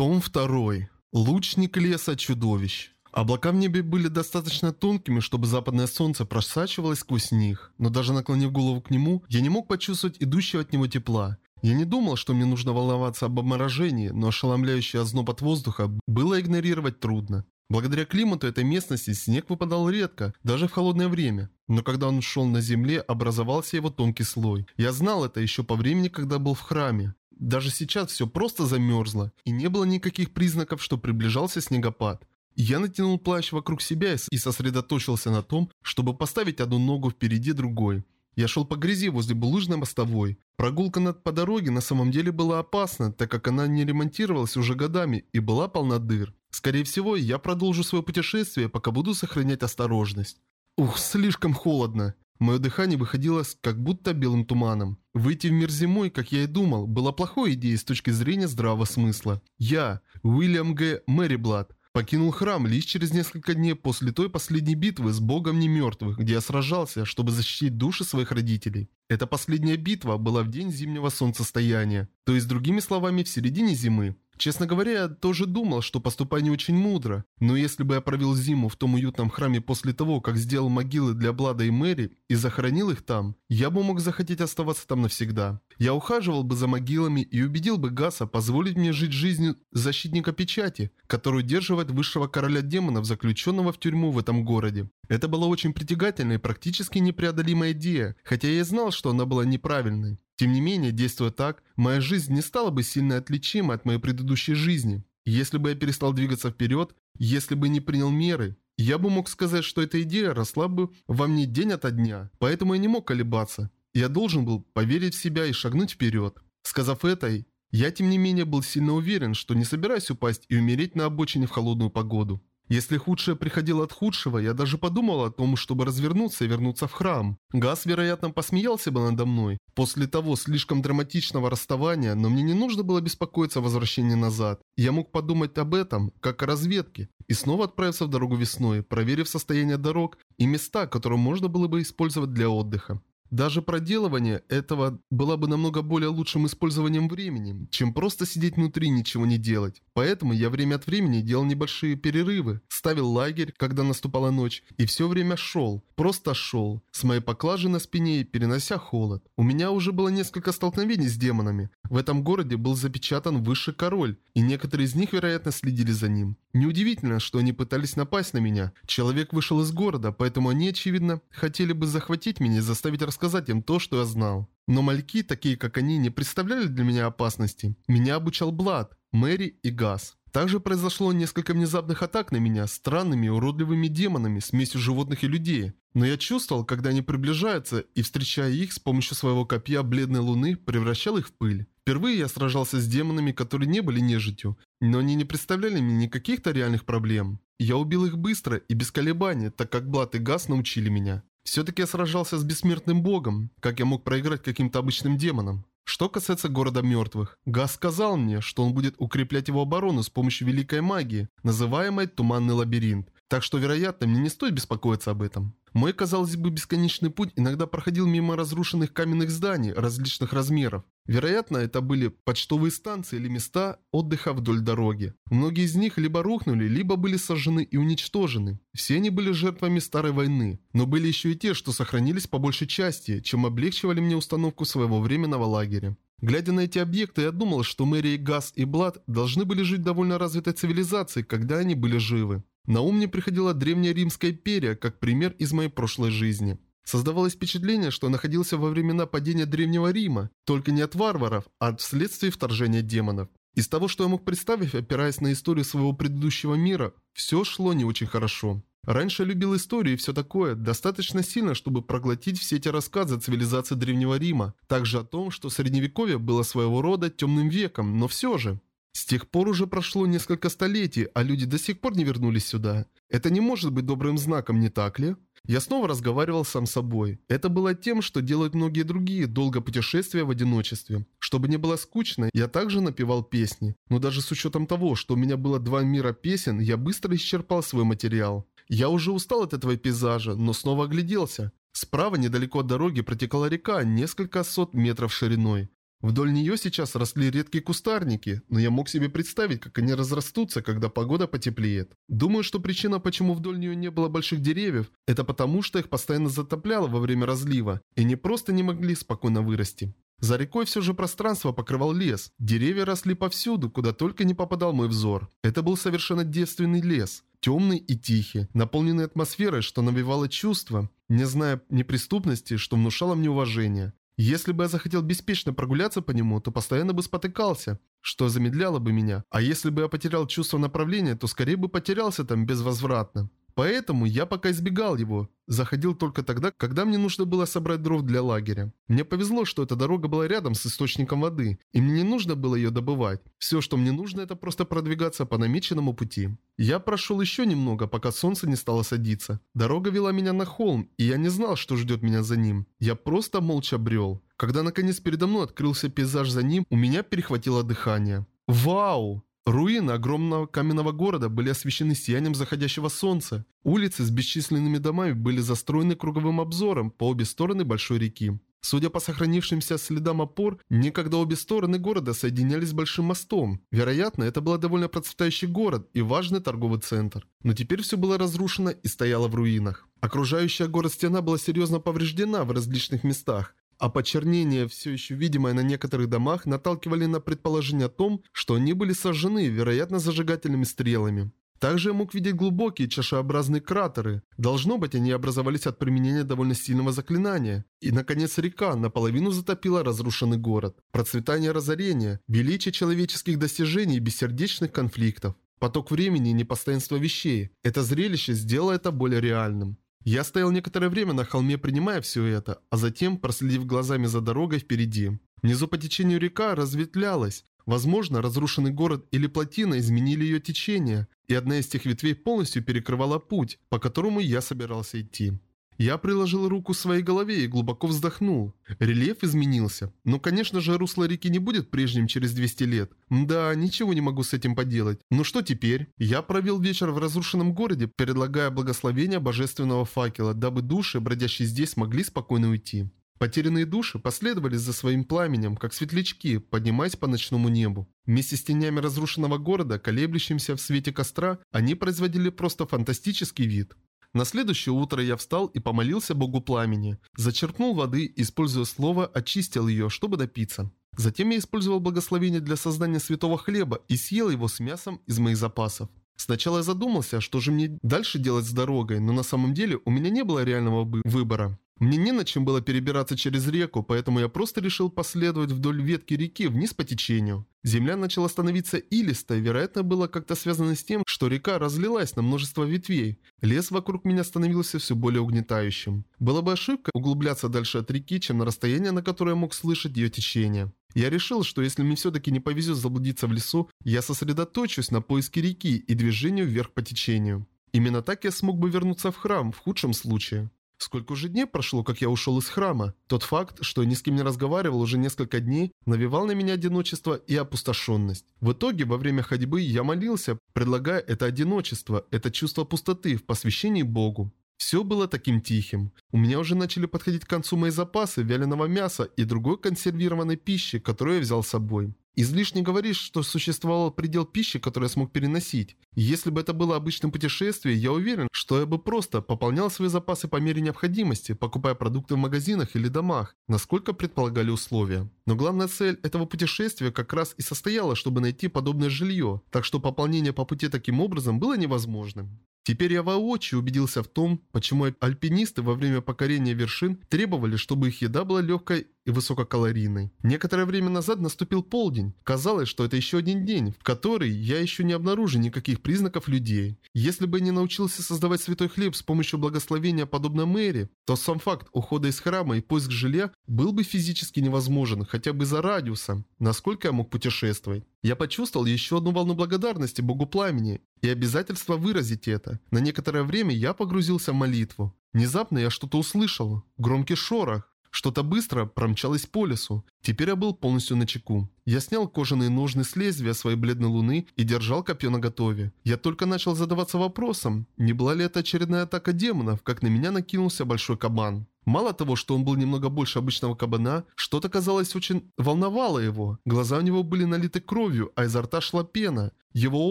Том 2. Лучник леса чудовищ. Облака в небе были достаточно тонкими, чтобы западное солнце просачивалось сквозь них, но даже наклонив голову к нему, я не мог почувствовать идущего от него тепла. Я не думал, что мне нужно волноваться об обморожении, но ошеломляющий озноб от воздуха было игнорировать трудно. Благодаря климату этой местности снег выпадал редко, даже в холодное время. Но когда он шел на земле, образовался его тонкий слой. Я знал это еще по времени, когда был в храме. Даже сейчас все просто замерзло, и не было никаких признаков, что приближался снегопад. Я натянул плащ вокруг себя и сосредоточился на том, чтобы поставить одну ногу впереди другой. Я шел по грязи возле булыжной мостовой. Прогулка над по дороге на самом деле была опасна, так как она не ремонтировалась уже годами и была полна дыр. Скорее всего, я продолжу свое путешествие, пока буду сохранять осторожность. Ух, слишком холодно. Мое дыхание выходило как будто белым туманом. Выйти в мир зимой, как я и думал, была плохой идеей с точки зрения здравого смысла. Я, Уильям Г. Мэриблад, покинул храм лишь через несколько дней после той последней битвы с богом немертвых, где я сражался, чтобы защитить души своих родителей. Эта последняя битва была в день зимнего солнцестояния, то есть другими словами в середине зимы. Честно говоря, я тоже думал, что поступаю не очень мудро. Но если бы я провел зиму в том уютном храме после того, как сделал могилы для Блада и Мэри и захоронил их там, я бы мог захотеть оставаться там навсегда. Я ухаживал бы за могилами и убедил бы Гаса позволить мне жить жизнью защитника печати, который удерживает высшего короля демонов, заключенного в тюрьму в этом городе. Это была очень притягательная и практически непреодолимая идея, хотя я и знал, что она была неправильной. Тем не менее, действуя так, моя жизнь не стала бы сильно отличима от моей предыдущей жизни. Если бы я перестал двигаться вперед, если бы не принял меры, я бы мог сказать, что эта идея росла бы во мне день ото дня, поэтому я не мог колебаться. Я должен был поверить в себя и шагнуть вперед. Сказав это, я тем не менее был сильно уверен, что не собираюсь упасть и умереть на обочине в холодную погоду. Если худшее приходило от худшего, я даже подумал о том, чтобы развернуться и вернуться в храм. Газ, вероятно, посмеялся бы надо мной. После того слишком драматичного расставания, но мне не нужно было беспокоиться о возвращении назад. Я мог подумать об этом, как о разведке, и снова отправиться в дорогу весной, проверив состояние дорог и места, которые можно было бы использовать для отдыха. Даже проделывание этого было бы намного более лучшим использованием времени, чем просто сидеть внутри и ничего не делать. Поэтому я время от времени делал небольшие перерывы, ставил лагерь, когда наступала ночь, и все время шел, просто шел, с моей поклажей на спине перенося холод. У меня уже было несколько столкновений с демонами. В этом городе был запечатан высший король, и некоторые из них, вероятно, следили за ним. Неудивительно, что они пытались напасть на меня. Человек вышел из города, поэтому они, очевидно, хотели бы захватить меня и заставить рассказать им то, что я знал. Но мальки, такие как они, не представляли для меня опасности. Меня обучал Блад, Мэри и Газ. Также произошло несколько внезапных атак на меня странными и уродливыми демонами, смесью животных и людей. Но я чувствовал, когда они приближаются, и встречая их с помощью своего копья бледной луны, превращал их в пыль. Впервые я сражался с демонами, которые не были нежитью, но они не представляли мне никаких-то реальных проблем. Я убил их быстро и без колебаний, так как Блад и Газ научили меня. Все-таки я сражался с бессмертным богом, как я мог проиграть каким-то обычным демонам. Что касается города мертвых, Газ сказал мне, что он будет укреплять его оборону с помощью великой магии, называемой Туманный лабиринт, так что, вероятно, мне не стоит беспокоиться об этом. Мой, казалось бы, бесконечный путь иногда проходил мимо разрушенных каменных зданий различных размеров. Вероятно, это были почтовые станции или места отдыха вдоль дороги. Многие из них либо рухнули, либо были сожжены и уничтожены. Все они были жертвами старой войны. Но были еще и те, что сохранились по большей части, чем облегчивали мне установку своего временного лагеря. Глядя на эти объекты, я думал, что Мэри, Газ и Блад должны были жить довольно развитой цивилизации, когда они были живы. На ум мне приходила древняя римская империя, как пример из моей прошлой жизни. Создавалось впечатление, что находился во времена падения Древнего Рима, только не от варваров, а вследствие вторжения демонов. Из того, что я мог представить, опираясь на историю своего предыдущего мира, все шло не очень хорошо. Раньше я любил историю и все такое, достаточно сильно, чтобы проглотить все эти рассказы о цивилизации Древнего Рима. Также о том, что Средневековье было своего рода темным веком, но все же. С тех пор уже прошло несколько столетий, а люди до сих пор не вернулись сюда. Это не может быть добрым знаком, не так ли? Я снова разговаривал сам с собой. Это было тем, что делают многие другие, долго путешествия в одиночестве. Чтобы не было скучно, я также напевал песни. Но даже с учетом того, что у меня было два мира песен, я быстро исчерпал свой материал. Я уже устал от этого пейзажа, но снова огляделся. Справа, недалеко от дороги, протекала река, несколько сот метров шириной. Вдоль нее сейчас росли редкие кустарники, но я мог себе представить, как они разрастутся, когда погода потеплеет. Думаю, что причина, почему вдоль нее не было больших деревьев, это потому, что их постоянно затопляло во время разлива, и они просто не могли спокойно вырасти. За рекой все же пространство покрывал лес. Деревья росли повсюду, куда только не попадал мой взор. Это был совершенно девственный лес. Темный и тихий, наполненный атмосферой, что навевало чувство, не зная неприступности, что внушало мне уважение. Если бы я захотел беспечно прогуляться по нему, то постоянно бы спотыкался, что замедляло бы меня. А если бы я потерял чувство направления, то скорее бы потерялся там безвозвратно. Поэтому я пока избегал его. Заходил только тогда, когда мне нужно было собрать дров для лагеря. Мне повезло, что эта дорога была рядом с источником воды, и мне не нужно было ее добывать. Все, что мне нужно, это просто продвигаться по намеченному пути. Я прошел еще немного, пока солнце не стало садиться. Дорога вела меня на холм, и я не знал, что ждет меня за ним. Я просто молча брел. Когда наконец передо мной открылся пейзаж за ним, у меня перехватило дыхание. Вау! Руины огромного каменного города были освещены сиянием заходящего солнца. Улицы с бесчисленными домами были застроены круговым обзором по обе стороны большой реки. Судя по сохранившимся следам опор, некогда обе стороны города соединялись большим мостом. Вероятно, это был довольно процветающий город и важный торговый центр. Но теперь все было разрушено и стояло в руинах. Окружающая город стена была серьезно повреждена в различных местах, а почернение, все еще видимое на некоторых домах, наталкивали на предположение о том, что они были сожжены, вероятно, зажигательными стрелами. Также я мог видеть глубокие чашеобразные кратеры. Должно быть, они образовались от применения довольно сильного заклинания. И, наконец, река наполовину затопила разрушенный город. Процветание разорения, величие человеческих достижений и бессердечных конфликтов. Поток времени и непостоянство вещей. Это зрелище сделало это более реальным. Я стоял некоторое время на холме, принимая все это, а затем, проследив глазами за дорогой впереди. Внизу по течению река разветвлялась. Возможно, разрушенный город или плотина изменили ее течение, и одна из тех ветвей полностью перекрывала путь, по которому я собирался идти. Я приложил руку своей голове и глубоко вздохнул. Рельеф изменился. Но, конечно же, русло реки не будет прежним через 200 лет. Да, ничего не могу с этим поделать. Ну что теперь? Я провел вечер в разрушенном городе, предлагая благословение божественного факела, дабы души, бродящие здесь, могли спокойно уйти. Потерянные души последовали за своим пламенем, как светлячки, поднимаясь по ночному небу. Вместе с тенями разрушенного города, колеблющимся в свете костра, они производили просто фантастический вид. На следующее утро я встал и помолился Богу Пламени. Зачерпнул воды, используя слово, очистил ее, чтобы напиться. Затем я использовал благословение для создания святого хлеба и съел его с мясом из моих запасов. Сначала я задумался, что же мне дальше делать с дорогой, но на самом деле у меня не было реального выбора. Мне не на чем было перебираться через реку, поэтому я просто решил последовать вдоль ветки реки вниз по течению. Земля начала становиться илистой, вероятно, было как-то связано с тем, что река разлилась на множество ветвей. Лес вокруг меня становился все более угнетающим. Было бы ошибка углубляться дальше от реки, чем на расстояние, на которое я мог слышать ее течение. Я решил, что если мне все-таки не повезет заблудиться в лесу, я сосредоточусь на поиске реки и движению вверх по течению. Именно так я смог бы вернуться в храм в худшем случае. Сколько уже дней прошло, как я ушел из храма? Тот факт, что я ни с кем не разговаривал уже несколько дней, навевал на меня одиночество и опустошенность. В итоге, во время ходьбы я молился, предлагая это одиночество, это чувство пустоты в посвящении Богу. Все было таким тихим. У меня уже начали подходить к концу мои запасы вяленого мяса и другой консервированной пищи, которую я взял с собой. Излишне говоришь, что существовал предел пищи, который я смог переносить. если бы это было обычным путешествием, я уверен, что я бы просто пополнял свои запасы по мере необходимости, покупая продукты в магазинах или домах, насколько предполагали условия. Но главная цель этого путешествия как раз и состояла, чтобы найти подобное жилье, так что пополнение по пути таким образом было невозможным. Теперь я воочию убедился в том, почему альпинисты во время покорения вершин требовали, чтобы их еда была легкой и высококалорийной. Некоторое время назад наступил полдень. Казалось, что это еще один день, в который я еще не обнаружил никаких признаков людей. Если бы не научился создавать святой хлеб с помощью благословения подобно Мэри, то сам факт ухода из храма и поиск жилья был бы физически невозможен, хотя бы за радиуса, насколько я мог путешествовать. Я почувствовал еще одну волну благодарности Богу Пламени и обязательство выразить это. На некоторое время я погрузился в молитву. Внезапно я что-то услышал. Громкий шорох. Что-то быстро промчалось по лесу. Теперь я был полностью на чеку. Я снял кожаные ножны с лезвия своей бледной луны и держал копье наготове. Я только начал задаваться вопросом, не была ли это очередная атака демонов, как на меня накинулся большой кабан. Мало того, что он был немного больше обычного кабана, что-то, казалось, очень волновало его. Глаза у него были налиты кровью, а изо рта шла пена. Его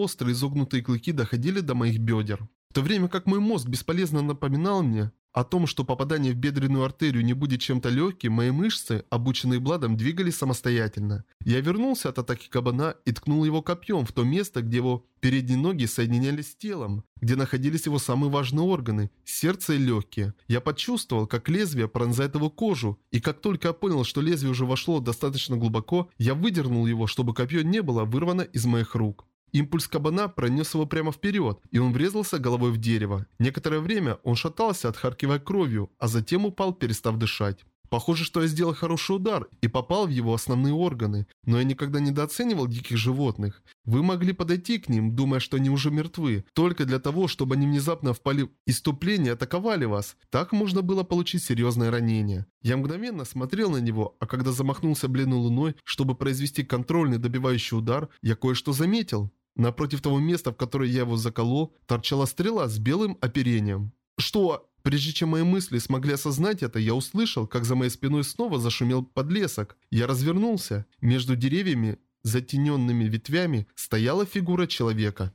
острые изогнутые клыки доходили до моих бедер. В то время как мой мозг бесполезно напоминал мне о том, что попадание в бедренную артерию не будет чем-то легким, мои мышцы, обученные Бладом, двигались самостоятельно. Я вернулся от атаки кабана и ткнул его копьем в то место, где его передние ноги соединялись с телом, где находились его самые важные органы – сердце и легкие. Я почувствовал, как лезвие пронзает его кожу, и как только я понял, что лезвие уже вошло достаточно глубоко, я выдернул его, чтобы копье не было вырвано из моих рук. Импульс кабана пронес его прямо вперед, и он врезался головой в дерево. Некоторое время он шатался, отхаркивая кровью, а затем упал, перестав дышать. Похоже, что я сделал хороший удар и попал в его основные органы, но я никогда недооценивал диких животных. Вы могли подойти к ним, думая, что они уже мертвы, только для того, чтобы они внезапно впали в иступление и атаковали вас. Так можно было получить серьезное ранение. Я мгновенно смотрел на него, а когда замахнулся бледной луной, чтобы произвести контрольный добивающий удар, я кое-что заметил. Напротив того места, в которое я его заколол, торчала стрела с белым оперением. «Что?» Прежде чем мои мысли смогли осознать это, я услышал, как за моей спиной снова зашумел подлесок. Я развернулся. Между деревьями, затененными ветвями, стояла фигура человека.